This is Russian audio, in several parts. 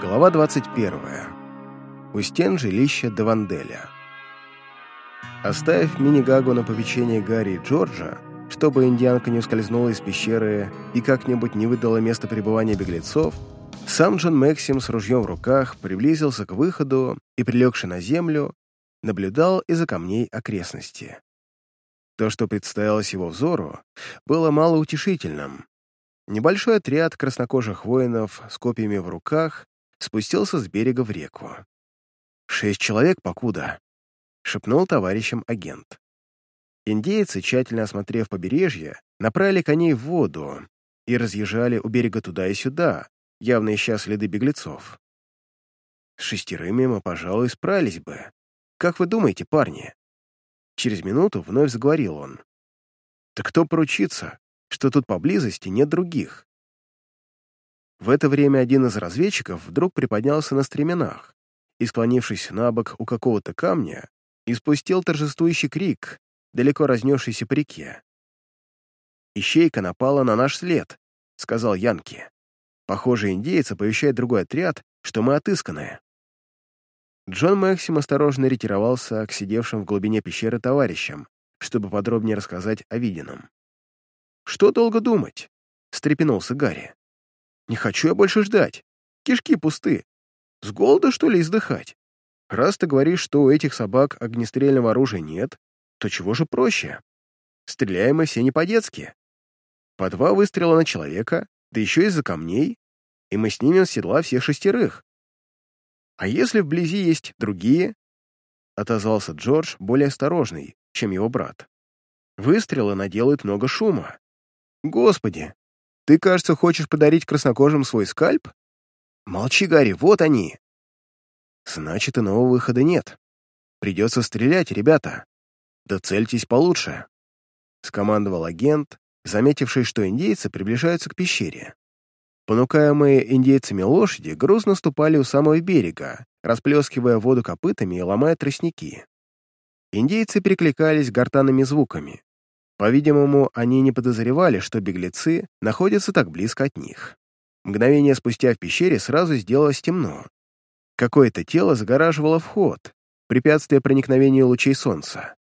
Глава 21. У стен жилища Даванделя. Оставив мини-гагу на попечение Гарри и Джорджа, чтобы индианка не ускользнула из пещеры и как-нибудь не выдала место пребывания беглецов, сам Джон Максим с ружьем в руках приблизился к выходу и, прилегший на землю, наблюдал из-за камней окрестности. То, что представилось его взору, было малоутешительным. Небольшой отряд краснокожих воинов с копьями в руках спустился с берега в реку. «Шесть человек покуда», — шепнул товарищам агент. Индейцы, тщательно осмотрев побережье, направили коней в воду и разъезжали у берега туда и сюда, явно ища следы беглецов. С шестерыми мы, пожалуй, справились бы. Как вы думаете, парни? Через минуту вновь заговорил он. Так кто поручится, что тут поблизости нет других? В это время один из разведчиков вдруг приподнялся на стременах и, склонившись на бок у какого-то камня, испустил торжествующий крик, далеко разнесшийся по реке. «Ищейка напала на наш след», — сказал Янки. «Похоже, индейец оповещает другой отряд, что мы отысканы». Джон Максим осторожно ретировался к сидевшим в глубине пещеры товарищам, чтобы подробнее рассказать о виденном. «Что долго думать?» — встрепенулся Гарри. «Не хочу я больше ждать. Кишки пусты. С голода, что ли, издыхать? Раз ты говоришь, что у этих собак огнестрельного оружия нет, то чего же проще? Стреляем мы все не по-детски. По два выстрела на человека, да еще из-за камней, и мы снимем с седла всех шестерых. А если вблизи есть другие? Отозвался Джордж, более осторожный, чем его брат. Выстрелы наделают много шума. Господи, ты, кажется, хочешь подарить краснокожим свой скальп? Молчи, Гарри, вот они. Значит, иного выхода нет. Придется стрелять, ребята. Да цельтесь получше. Скомандовал агент, заметивший, что индейцы приближаются к пещере. Понукаемые индейцами лошади грузно ступали у самого берега, расплескивая воду копытами и ломая тростники. Индейцы перекликались гортанными звуками. По-видимому, они не подозревали, что беглецы находятся так близко от них. Мгновение спустя в пещере сразу сделалось темно. Какое-то тело загораживало вход, препятствие проникновению лучей солнца.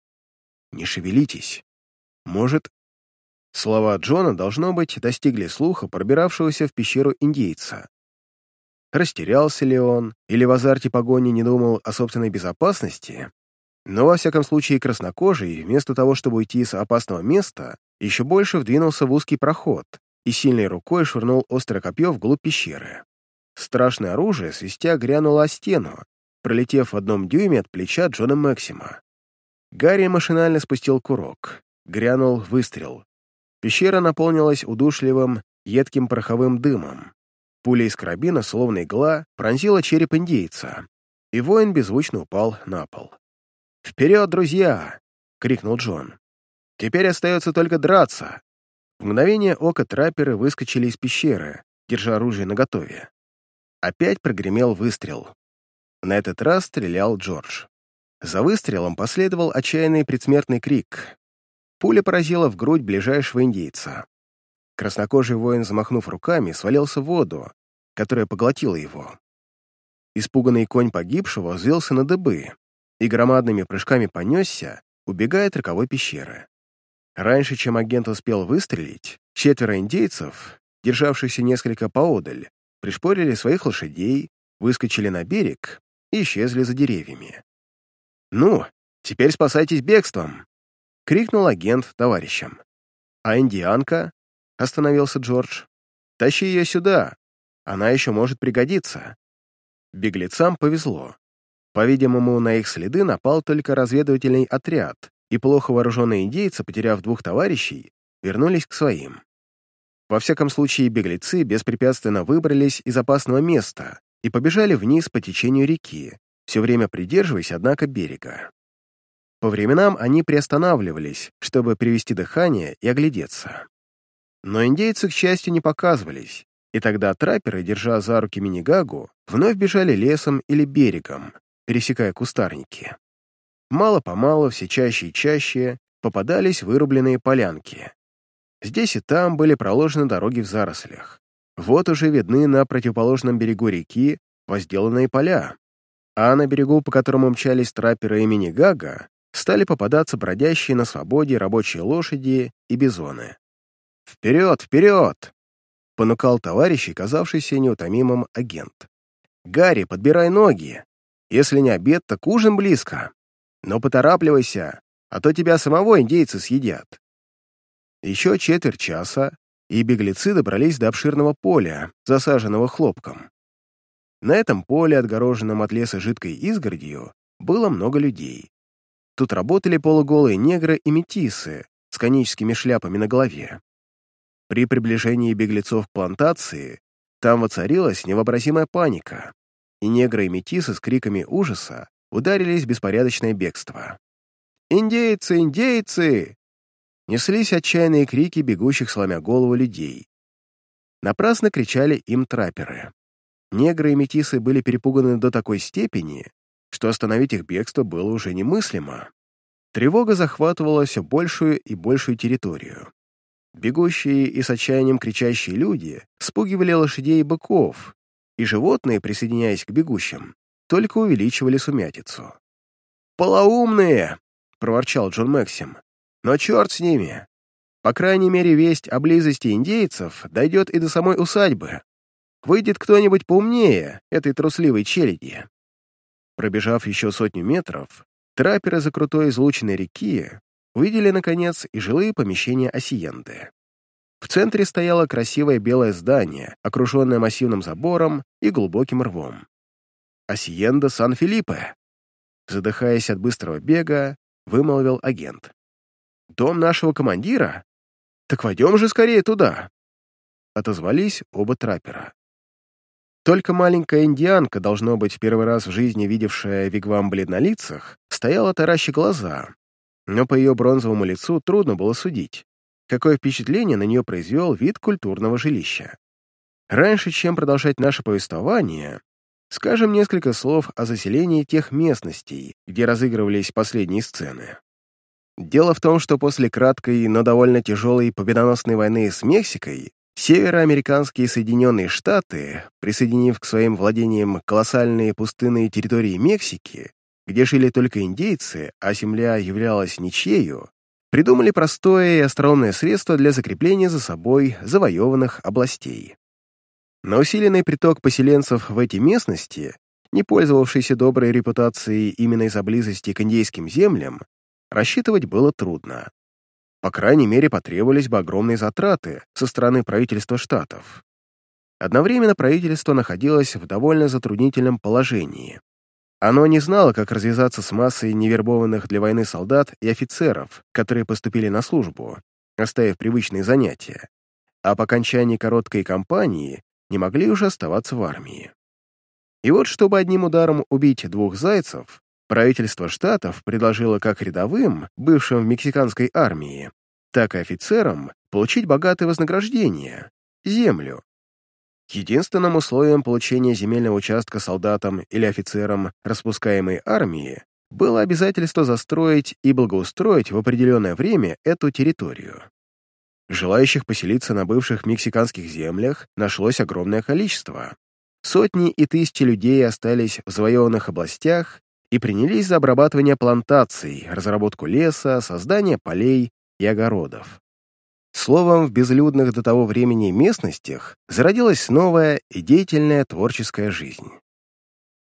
«Не шевелитесь. Может, Слова Джона, должно быть, достигли слуха пробиравшегося в пещеру индейца. Растерялся ли он, или в азарте погони не думал о собственной безопасности, но, во всяком случае, краснокожий, вместо того, чтобы уйти с опасного места, еще больше вдвинулся в узкий проход и сильной рукой швырнул острое копье вглубь пещеры. Страшное оружие свистя грянуло о стену, пролетев в одном дюйме от плеча Джона Максима. Гарри машинально спустил курок. Грянул выстрел. Пещера наполнилась удушливым, едким пороховым дымом. Пуля из карабина, словно игла, пронзила череп индейца, и воин беззвучно упал на пол. «Вперед, друзья!» — крикнул Джон. «Теперь остается только драться!» В мгновение ока трапперы выскочили из пещеры, держа оружие наготове. Опять прогремел выстрел. На этот раз стрелял Джордж. За выстрелом последовал отчаянный предсмертный крик. Пуля поразила в грудь ближайшего индейца. Краснокожий воин, замахнув руками, свалился в воду, которая поглотила его. Испуганный конь погибшего взвелся на дыбы и громадными прыжками понесся, убегая от роковой пещеры. Раньше, чем агент успел выстрелить, четверо индейцев, державшихся несколько поодаль, пришпорили своих лошадей, выскочили на берег и исчезли за деревьями. «Ну, теперь спасайтесь бегством!» — крикнул агент товарищам. «А индианка?» — остановился Джордж. «Тащи ее сюда. Она еще может пригодиться». Беглецам повезло. По-видимому, на их следы напал только разведывательный отряд, и плохо вооруженные индейцы, потеряв двух товарищей, вернулись к своим. Во всяком случае, беглецы беспрепятственно выбрались из опасного места и побежали вниз по течению реки, все время придерживаясь, однако, берега. По временам они приостанавливались, чтобы привести дыхание и оглядеться. Но индейцы, к счастью, не показывались, и тогда трапперы, держа за руки Минигагу, вновь бежали лесом или берегом, пересекая кустарники. Мало-помалу, все чаще и чаще, попадались вырубленные полянки. Здесь и там были проложены дороги в зарослях. Вот уже видны на противоположном берегу реки возделанные поля, а на берегу, по которому мчались трапперы имени Гага, стали попадаться бродящие на свободе рабочие лошади и бизоны. «Вперед, вперед!» — понукал товарищ, казавшийся неутомимым агент. «Гарри, подбирай ноги. Если не обед, так ужин близко. Но поторапливайся, а то тебя самого индейцы съедят». Еще четверть часа, и беглецы добрались до обширного поля, засаженного хлопком. На этом поле, отгороженном от леса жидкой изгородью, было много людей. Тут работали полуголые негры и метисы с коническими шляпами на голове. При приближении беглецов к плантации там воцарилась невообразимая паника, и негры и метисы с криками ужаса ударились в беспорядочное бегство. «Индейцы! Индейцы!» Неслись отчаянные крики бегущих, сломя голову людей. Напрасно кричали им трапперы. Негры и метисы были перепуганы до такой степени, что остановить их бегство было уже немыслимо. Тревога захватывала все большую и большую территорию. Бегущие и с отчаянием кричащие люди спугивали лошадей и быков, и животные, присоединяясь к бегущим, только увеличивали сумятицу. «Полоумные!» — проворчал Джон Максим. «Но черт с ними! По крайней мере, весть о близости индейцев дойдет и до самой усадьбы. Выйдет кто-нибудь поумнее этой трусливой челяди». Пробежав еще сотню метров, трапперы за крутой излученной реки увидели, наконец, и жилые помещения Осиенды. В центре стояло красивое белое здание, окруженное массивным забором и глубоким рвом. «Осиенда Сан-Филиппе!» Задыхаясь от быстрого бега, вымолвил агент. «Дом нашего командира? Так войдем же скорее туда!» Отозвались оба траппера. Только маленькая индианка, должно быть, в первый раз в жизни видевшая вигвам бледнолицах, стояла таращи глаза, но по ее бронзовому лицу трудно было судить, какое впечатление на нее произвел вид культурного жилища. Раньше, чем продолжать наше повествование, скажем несколько слов о заселении тех местностей, где разыгрывались последние сцены. Дело в том, что после краткой, но довольно тяжелой победоносной войны с Мексикой Североамериканские Соединенные Штаты, присоединив к своим владениям колоссальные пустынные территории Мексики, где жили только индейцы, а земля являлась ничьею, придумали простое и остроумное средство для закрепления за собой завоеванных областей. На усиленный приток поселенцев в эти местности, не пользовавшийся доброй репутацией именно из-за близости к индейским землям, рассчитывать было трудно. По крайней мере, потребовались бы огромные затраты со стороны правительства штатов. Одновременно правительство находилось в довольно затруднительном положении. Оно не знало, как развязаться с массой невербованных для войны солдат и офицеров, которые поступили на службу, оставив привычные занятия, а по окончании короткой кампании не могли уже оставаться в армии. И вот, чтобы одним ударом убить двух зайцев, правительство штатов предложило как рядовым, бывшим в мексиканской армии, так и офицерам получить богатое вознаграждение — землю. Единственным условием получения земельного участка солдатам или офицерам распускаемой армии было обязательство застроить и благоустроить в определенное время эту территорию. Желающих поселиться на бывших мексиканских землях нашлось огромное количество. Сотни и тысячи людей остались в завоеванных областях и принялись за обрабатывание плантаций, разработку леса, создание полей и огородов. Словом, в безлюдных до того времени местностях зародилась новая и деятельная творческая жизнь.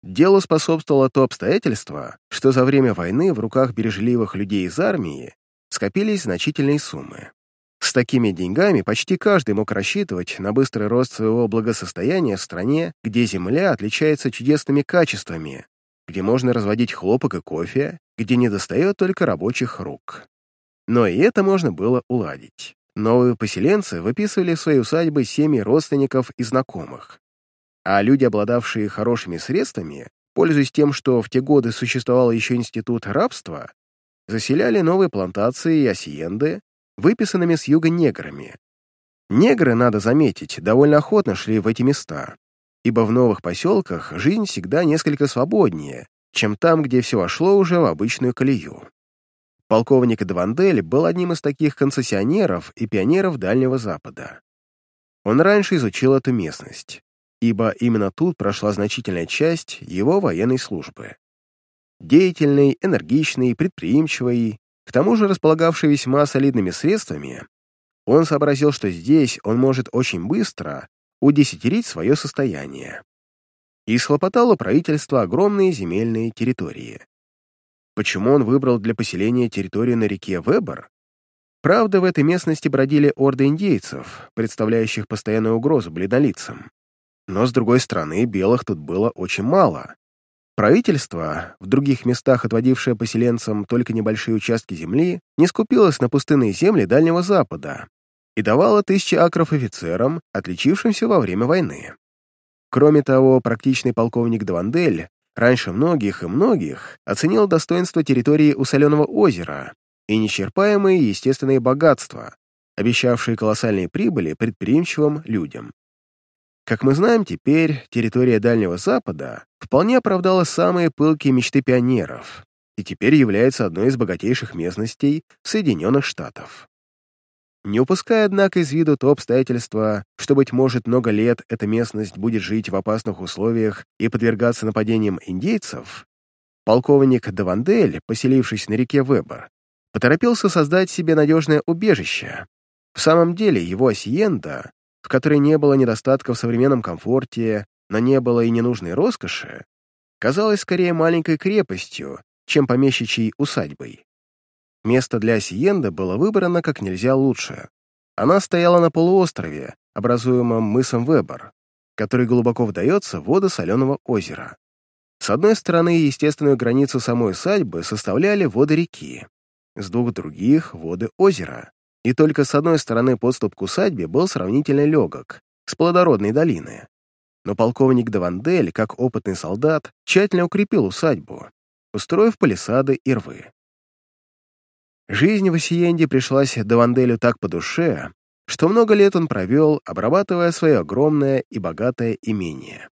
Делу способствовало то обстоятельство, что за время войны в руках бережливых людей из армии скопились значительные суммы. С такими деньгами почти каждый мог рассчитывать на быстрый рост своего благосостояния в стране, где земля отличается чудесными качествами, где можно разводить хлопок и кофе, где недостает только рабочих рук. Но и это можно было уладить. Новые поселенцы выписывали в свои усадьбы семьи родственников и знакомых. А люди, обладавшие хорошими средствами, пользуясь тем, что в те годы существовал еще институт рабства, заселяли новые плантации и осиенды, выписанными с юга неграми. Негры, надо заметить, довольно охотно шли в эти места, ибо в новых поселках жизнь всегда несколько свободнее, чем там, где все вошло уже в обычную колею. Полковник Давандель был одним из таких концессионеров и пионеров Дальнего Запада. он раньше изучил эту местность, ибо именно тут прошла значительная часть его военной службы. Деятельный, энергичный, предприимчивый, к тому же располагавший весьма солидными средствами, он сообразил, что здесь он может очень быстро удесятерить свое состояние. И схлопотало правительство огромные земельные территории. Почему он выбрал для поселения территорию на реке Вебер? Правда, в этой местности бродили орды индейцев, представляющих постоянную угрозу бледнолицам. Но, с другой стороны, белых тут было очень мало. Правительство, в других местах отводившее поселенцам только небольшие участки земли, не скупилось на пустынные земли Дальнего Запада и давало тысячи акров офицерам, отличившимся во время войны. Кроме того, практичный полковник Давандель раньше многих и многих оценил достоинство территории у Соленого озера и нечерпаемые естественные богатства, обещавшие колоссальные прибыли предприимчивым людям. Как мы знаем теперь, территория Дальнего Запада вполне оправдала самые пылкие мечты пионеров и теперь является одной из богатейших местностей Соединенных Штатов. Не упуская, однако, из виду то обстоятельство, что, быть может, много лет эта местность будет жить в опасных условиях и подвергаться нападениям индейцев, полковник Давандель, поселившись на реке Вебер, поторопился создать себе надежное убежище. В самом деле, его осиенда, в которой не было недостатка в современном комфорте, но не было и ненужной роскоши, казалась скорее маленькой крепостью, чем помещичьей усадьбой. Место для Осиенда было выбрано как нельзя лучше. Она стояла на полуострове, образуемом мысом Вебер, который глубоко вдается в воды соленого озера. С одной стороны, естественную границу самой усадьбы составляли воды реки, с двух других — воды озера. И только с одной стороны подступ к усадьбе был сравнительно легок, с плодородной долины. Но полковник Давандель, как опытный солдат, тщательно укрепил усадьбу, устроив палисады и рвы. Жизнь в Осиенде пришлась Даванделю так по душе, что много лет он провел, обрабатывая свое огромное и богатое имение.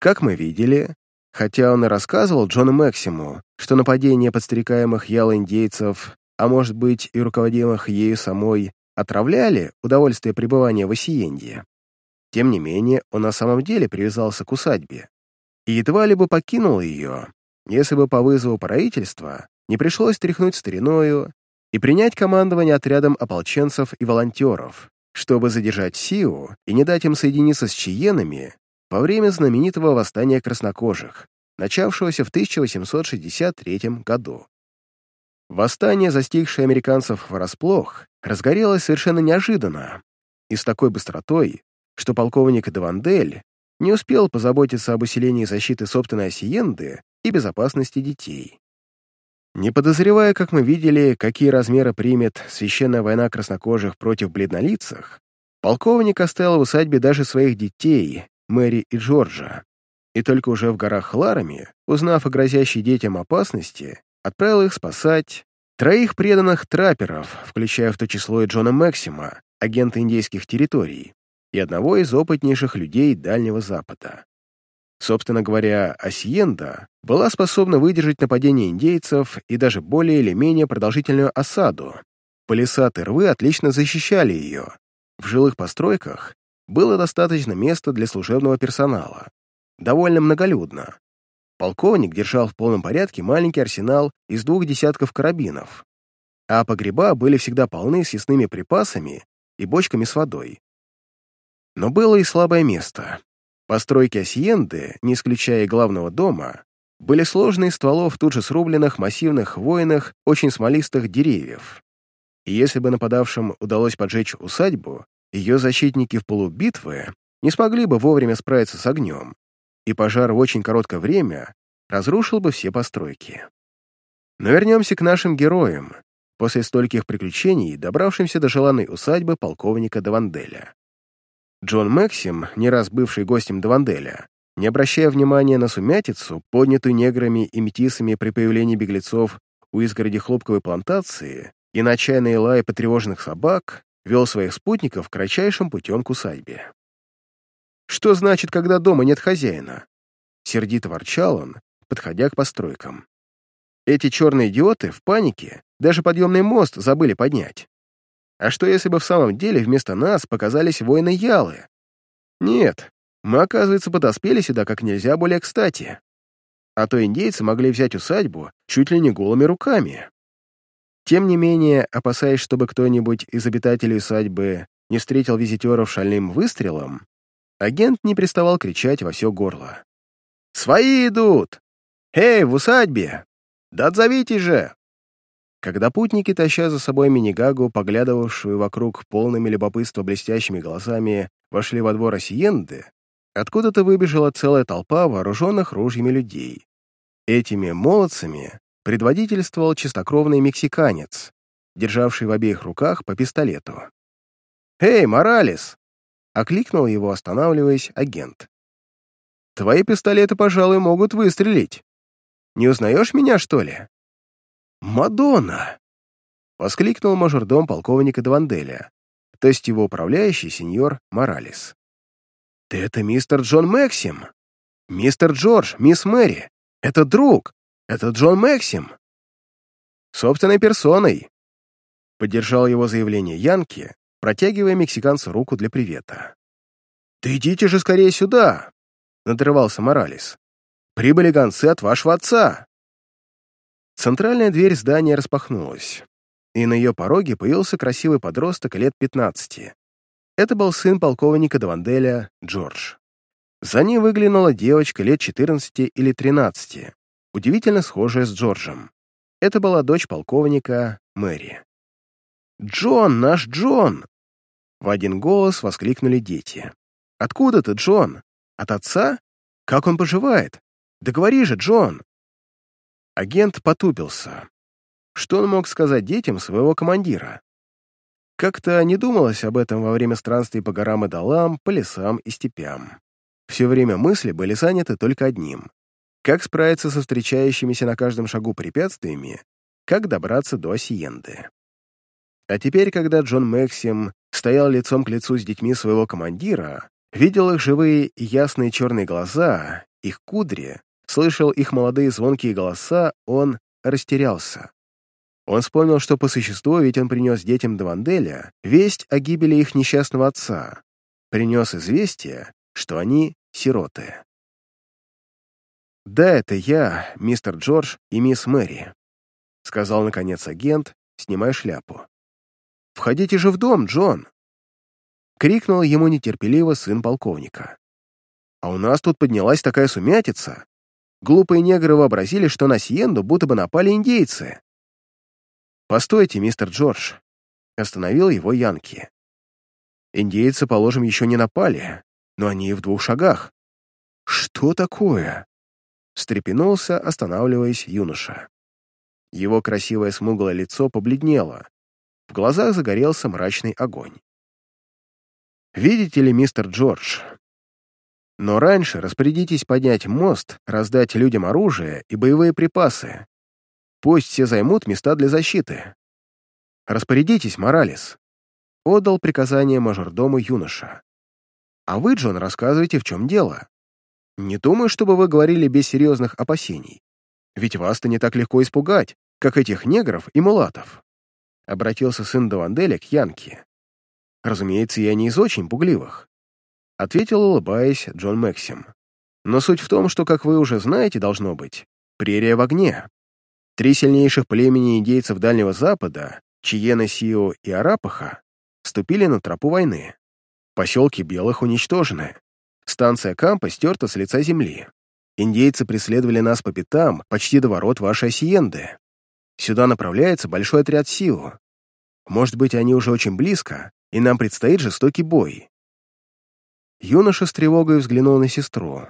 Как мы видели, хотя он и рассказывал Джону Максиму, что нападение подстрекаемых яло-индейцев, а может быть и руководимых ею самой, отравляли удовольствие пребывания в Осиенде, тем не менее он на самом деле привязался к усадьбе и едва ли бы покинул ее, если бы по вызову правительства не пришлось тряхнуть стариною и принять командование отрядом ополченцев и волонтеров, чтобы задержать Сиу и не дать им соединиться с чиенами во время знаменитого восстания краснокожих, начавшегося в 1863 году. Восстание, застигшее американцев врасплох, разгорелось совершенно неожиданно и с такой быстротой, что полковник Девандель не успел позаботиться об усилении защиты собственной осиенды и безопасности детей. Не подозревая, как мы видели, какие размеры примет священная война краснокожих против бледнолицах, полковник оставил в усадьбе даже своих детей, Мэри и Джорджа, и только уже в горах Ларами, узнав о грозящей детям опасности, отправил их спасать троих преданных трапперов, включая в то число и Джона Максима, агента индейских территорий, и одного из опытнейших людей Дальнего Запада. Собственно говоря, Асьенда была способна выдержать нападение индейцев и даже более или менее продолжительную осаду. Палисады и рвы отлично защищали ее. В жилых постройках было достаточно места для служебного персонала. Довольно многолюдно. Полковник держал в полном порядке маленький арсенал из двух десятков карабинов, а погреба были всегда полны съестными припасами и бочками с водой. Но было и слабое место. Постройки Асьенды, не исключая главного дома, были сложны из стволов тут же срубленных массивных хвойных, очень смолистых деревьев. И если бы нападавшим удалось поджечь усадьбу, ее защитники в полубитвы не смогли бы вовремя справиться с огнем, и пожар в очень короткое время разрушил бы все постройки. Но вернемся к нашим героям, после стольких приключений, добравшимся до желанной усадьбы полковника Даванделя. Джон Максим, не раз бывший гостем Даванделя, не обращая внимания на сумятицу, поднятую неграми и метисами при появлении беглецов у изгороди хлопковой плантации и на отчаянные лай потревоженных собак, вел своих спутников кратчайшим путем к усадьбе. «Что значит, когда дома нет хозяина?» Сердито ворчал он, подходя к постройкам. «Эти черные идиоты в панике даже подъемный мост забыли поднять. А что, если бы в самом деле вместо нас показались воины Ялы? Нет, мы, оказывается, подоспели сюда как нельзя более кстати. А то индейцы могли взять усадьбу чуть ли не голыми руками. Тем не менее, опасаясь, чтобы кто-нибудь из обитателей усадьбы не встретил визитеров шальным выстрелом, агент не приставал кричать во все горло. «Свои идут! Эй, в усадьбе! Да отзовитесь же!» Когда путники, таща за собой мини-гагу, поглядывавшую вокруг полными любопытства блестящими глазами, вошли во двор Осиенды, откуда-то выбежала целая толпа вооруженных ружьями людей. Этими молодцами предводительствовал чистокровный мексиканец, державший в обеих руках по пистолету. «Эй, Моралес!» — окликнул его, останавливаясь, агент. «Твои пистолеты, пожалуй, могут выстрелить. Не узнаешь меня, что ли?» «Мадонна!» — воскликнул мажордом полковника Дванделя, то есть его управляющий сеньор Моралес. «Ты это мистер Джон Максим? Мистер Джордж, мисс Мэри, это друг, это Джон Максим!» «Собственной персоной!» — поддержал его заявление Янки, протягивая мексиканцу руку для привета. «Да идите же скорее сюда!» — надрывался Моралес. «Прибыли гонцы от вашего отца!» Центральная дверь здания распахнулась, и на ее пороге появился красивый подросток лет 15. Это был сын полковника Даванделя, Джордж. За ним выглянула девочка лет 14 или 13, удивительно схожая с Джорджем. Это была дочь полковника Мэри. «Джон, наш Джон!» В один голос воскликнули дети. «Откуда ты, Джон? От отца? Как он поживает? Да говори же, Джон!» Агент потупился. Что он мог сказать детям своего командира? Как-то не думалось об этом во время странствий по горам и долам, по лесам и степям. Все время мысли были заняты только одним. Как справиться со встречающимися на каждом шагу препятствиями, как добраться до Осиенды. А теперь, когда Джон Максим стоял лицом к лицу с детьми своего командира, видел их живые и ясные черные глаза, их кудри, слышал их молодые звонкие голоса, он растерялся. Он вспомнил, что по существу ведь он принес детям Даванделя весть о гибели их несчастного отца, принес известие, что они сироты. «Да, это я, мистер Джордж и мисс Мэри», — сказал, наконец, агент, снимая шляпу. «Входите же в дом, Джон!» — крикнул ему нетерпеливо сын полковника. «А у нас тут поднялась такая сумятица. Глупые негры вообразили, что на Сиенду будто бы напали индейцы. «Постойте, мистер Джордж», — остановил его Янки. «Индейцы, положим, еще не напали, но они в двух шагах». «Что такое?» — встрепенулся, останавливаясь юноша. Его красивое смуглое лицо побледнело. В глазах загорелся мрачный огонь. «Видите ли, мистер Джордж, но раньше распорядитесь поднять мост, раздать людям оружие и боевые припасы. Пусть все займут места для защиты. Распорядитесь, Моралес. Отдал приказание мажордому юноша. А вы, Джон, рассказывайте, в чем дело. Не думаю, чтобы вы говорили без серьезных опасений. Ведь вас-то не так легко испугать, как этих негров и мулатов. Обратился сын Даванделя к Янке. Разумеется, я не из очень пугливых. — ответил, улыбаясь, Джон Максим. «Но суть в том, что, как вы уже знаете, должно быть, прерия в огне. Три сильнейших племени индейцев Дальнего Запада, Чиена, Сио и Арапаха, ступили на тропу войны. Поселки белых уничтожены. Станция Кампа стерта с лица земли. Индейцы преследовали нас по пятам почти до ворот вашей Осиенды. Сюда направляется большой отряд Сио. Может быть, они уже очень близко, и нам предстоит жестокий бой. Юноша с тревогой взглянул на сестру,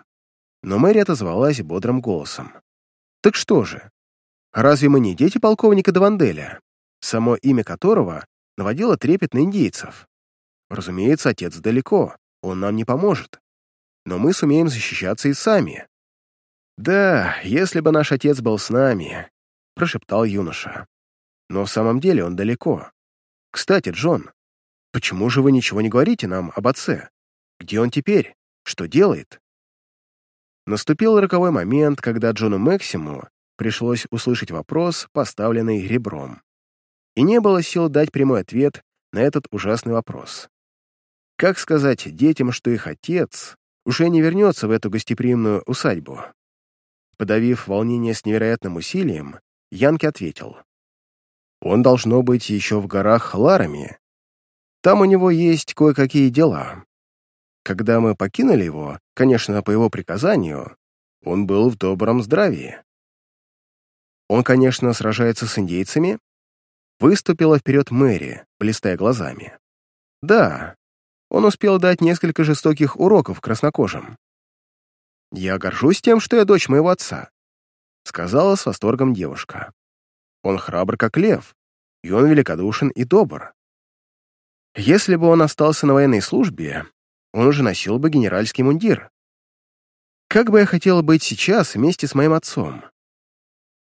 но Мэри отозвалась бодрым голосом. «Так что же? Разве мы не дети полковника Даванделя, само имя которого наводило трепет на индейцев? Разумеется, отец далеко, он нам не поможет. Но мы сумеем защищаться и сами». «Да, если бы наш отец был с нами», — прошептал юноша. «Но в самом деле он далеко. Кстати, Джон, почему же вы ничего не говорите нам об отце?» Где он теперь? Что делает? Наступил роковой момент, когда Джону Максиму пришлось услышать вопрос, поставленный ребром. И не было сил дать прямой ответ на этот ужасный вопрос. Как сказать детям, что их отец уже не вернется в эту гостеприимную усадьбу? Подавив волнение с невероятным усилием, Янки ответил. «Он должно быть еще в горах Ларами. Там у него есть кое-какие дела. Когда мы покинули его, конечно, по его приказанию, он был в добром здравии. Он, конечно, сражается с индейцами?» Выступила вперед Мэри, блистая глазами. «Да, он успел дать несколько жестоких уроков краснокожим. «Я горжусь тем, что я дочь моего отца», — сказала с восторгом девушка. «Он храбр, как лев, и он великодушен и добр. Если бы он остался на военной службе, он уже носил бы генеральский мундир. Как бы я хотела быть сейчас вместе с моим отцом?»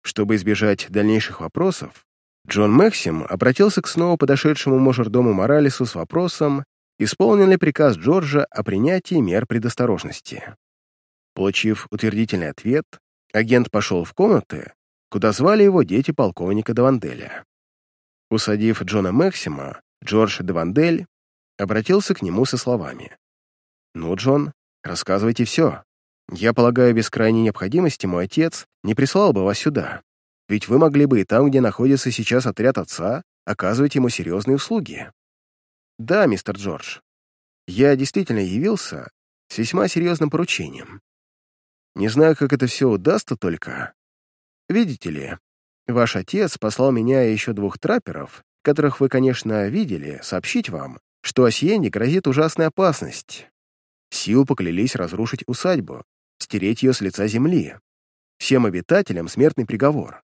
Чтобы избежать дальнейших вопросов, Джон Максим обратился к снова подошедшему мажордому Моралесу с вопросом, исполнен ли приказ Джорджа о принятии мер предосторожности. Получив утвердительный ответ, агент пошел в комнаты, куда звали его дети полковника Даванделя. Усадив Джона Максима, Джордж Давандель обратился к нему со словами. «Ну, Джон, рассказывайте все. Я полагаю, без крайней необходимости мой отец не прислал бы вас сюда, ведь вы могли бы и там, где находится сейчас отряд отца, оказывать ему серьезные услуги. «Да, мистер Джордж. Я действительно явился с весьма серьезным поручением. Не знаю, как это все удастся только. Видите ли, ваш отец послал меня и еще двух трапперов, которых вы, конечно, видели, сообщить вам, что Осьенде грозит ужасная опасность. Сил поклялись разрушить усадьбу, стереть ее с лица земли. Всем обитателям смертный приговор.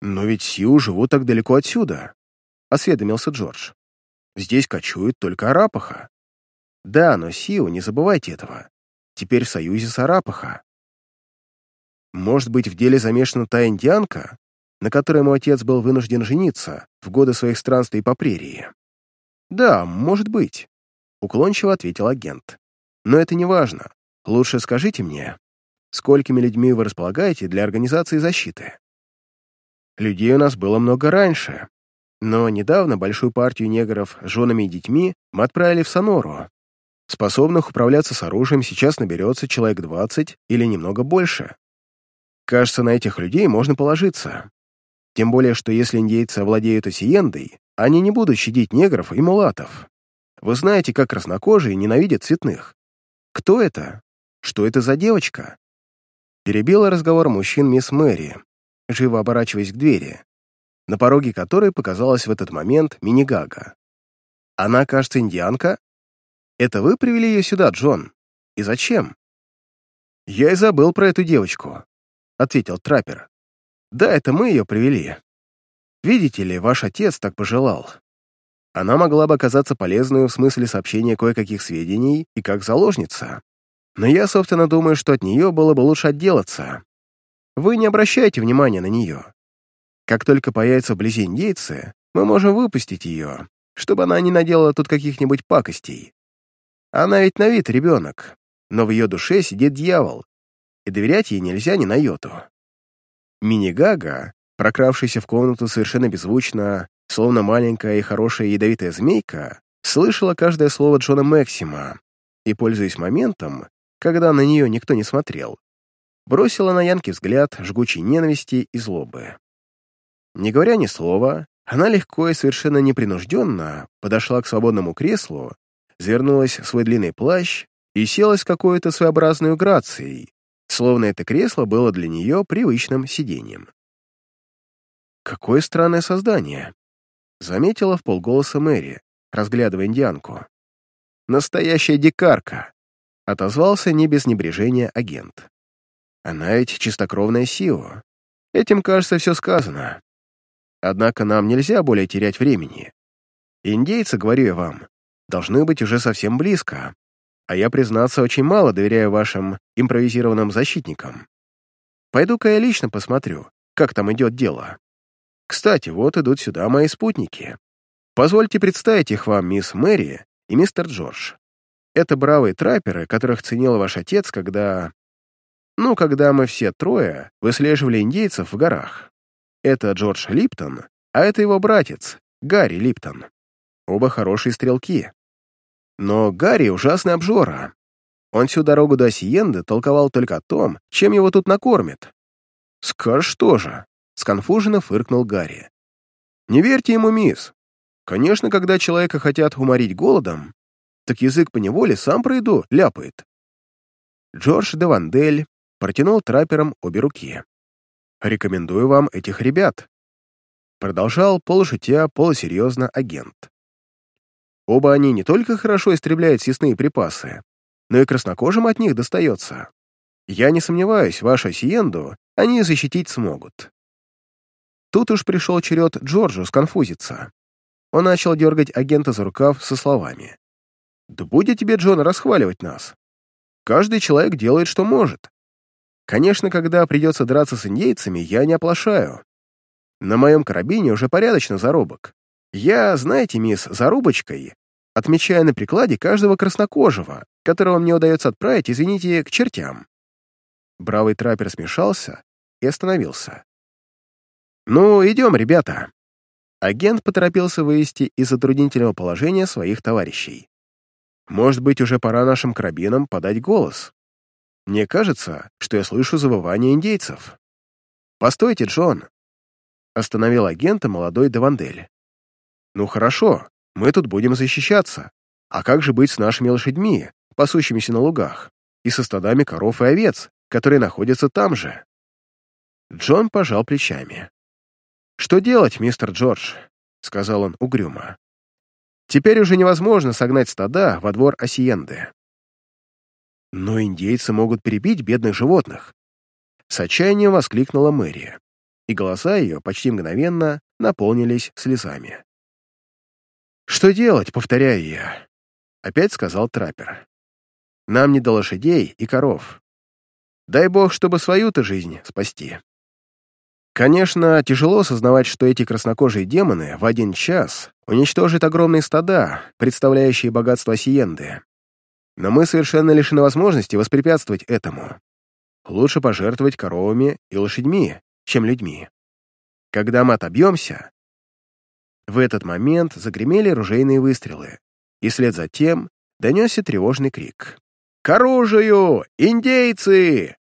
«Но ведь Сиу живут так далеко отсюда», — осведомился Джордж. Здесь кочует только Арапаха. Да, но Сиу, не забывайте этого. Теперь в союзе с Арапаха. Может быть, в деле замешана та индианка, на которой мой отец был вынужден жениться в годы своих странствий по прерии? Да, может быть, уклончиво ответил агент. Но это не важно. Лучше скажите мне, сколькими людьми вы располагаете для организации защиты? Людей у нас было много раньше, но недавно большую партию негров с женами и детьми мы отправили в Сонору. Способных управляться с оружием сейчас наберется человек 20 или немного больше. Кажется, на этих людей можно положиться. Тем более, что если индейцы овладеют осиендой, они не будут щадить негров и мулатов. Вы знаете, как краснокожие ненавидят цветных. Кто это? Что это за девочка? Перебила разговор мужчин мисс Мэри, живо оборачиваясь к двери, на пороге которой показалась в этот момент мини-гага. «Она, кажется, индианка? Это вы привели ее сюда, Джон? И зачем?» «Я и забыл про эту девочку», — ответил траппер. «Да, это мы ее привели. Видите ли, ваш отец так пожелал. Она могла бы оказаться полезной в смысле сообщения кое-каких сведений и как заложница. Но я, собственно, думаю, что от нее было бы лучше отделаться. Вы не обращайте внимания на нее. Как только появится вблизи индейцы, мы можем выпустить ее, чтобы она не наделала тут каких-нибудь пакостей. Она ведь на вид ребенок, но в ее душе сидит дьявол, и доверять ей нельзя ни на йоту. Мини-гага, прокравшаяся в комнату совершенно беззвучно, словно маленькая и хорошая ядовитая змейка, слышала каждое слово Джона Максима и, пользуясь моментом, когда на нее никто не смотрел, бросила на Янки взгляд жгучей ненависти и злобы. Не говоря ни слова, она легко и совершенно непринужденно подошла к свободному креслу, завернулась в свой длинный плащ и села с какой-то своеобразной грацией, словно это кресло было для нее привычным сиденьем. «Какое странное создание!» — заметила в полголоса Мэри, разглядывая индианку. «Настоящая дикарка!» — отозвался не без небрежения агент. «Она ведь чистокровная Сио. Этим, кажется, все сказано. Однако нам нельзя более терять времени. Индейцы, говорю я вам, должны быть уже совсем близко, а я, признаться, очень мало доверяю вашим импровизированным защитникам. Пойду-ка я лично посмотрю, как там идет дело. Кстати, вот идут сюда мои спутники. Позвольте представить их вам, мисс Мэри и мистер Джордж. Это бравые трапперы, которых ценил ваш отец, когда... Ну, когда мы все трое выслеживали индейцев в горах. Это Джордж Липтон, а это его братец, Гарри Липтон. оба хорошие стрелки. Но Гарри ужасный обжора. Он всю дорогу до Осиенды толковал только о том, чем его тут накормят. «Скажешь тоже», — сконфуженно фыркнул Гарри. «Не верьте ему, мисс. Конечно, когда человека хотят уморить голодом, так язык по неволе сам про еду ляпает». Джордж де Вандель протянул трапперам обе руки. «Рекомендую вам этих ребят», — продолжал полушутя, полусерьезно агент. Оба они не только хорошо истребляют съестные припасы, но и краснокожим от них достается. Я не сомневаюсь, вашу Сиенду они защитить смогут. Тут уж пришел черед Джорджу сконфузиться. Он начал дергать агента за рукав со словами. «Да будет тебе, Джон, расхваливать нас. Каждый человек делает, что может. Конечно, когда придется драться с индейцами, я не оплошаю. На моем карабине уже порядочно зарубок. Я, знаете, мисс, зарубочкой отмечая на прикладе каждого краснокожего, которого мне удается отправить, извините, к чертям. Бравый траппер смешался и остановился. «Ну, идем, ребята!» Агент поторопился вывести из затруднительного положения своих товарищей. «Может быть, уже пора нашим карабинам подать голос? Мне кажется, что я слышу завывание индейцев». «Постойте, Джон!» Остановил агента молодой Давандель. «Ну хорошо, мы тут будем защищаться. А как же быть с нашими лошадьми, пасущимися на лугах, и со стадами коров и овец, которые находятся там же?» Джон пожал плечами. «Что делать, мистер Джордж?» — сказал он угрюмо. «Теперь уже невозможно согнать стада во двор Осиенды». «Но индейцы могут перебить бедных животных!» С отчаянием воскликнула Мэри, и глаза ее почти мгновенно наполнились слезами. «Что делать?» — повторяю я. Опять сказал траппер. «Нам не до лошадей и коров. Дай бог, чтобы свою-то жизнь спасти». Конечно, тяжело осознавать, что эти краснокожие демоны в один час уничтожат огромные стада, представляющие богатство Сиенды. Но мы совершенно лишены возможности воспрепятствовать этому. Лучше пожертвовать коровами и лошадьми, чем людьми. Когда мы отобьемся, в этот момент загремели ружейные выстрелы, и вслед за тем донесся тревожный крик. «К оружию! Индейцы!»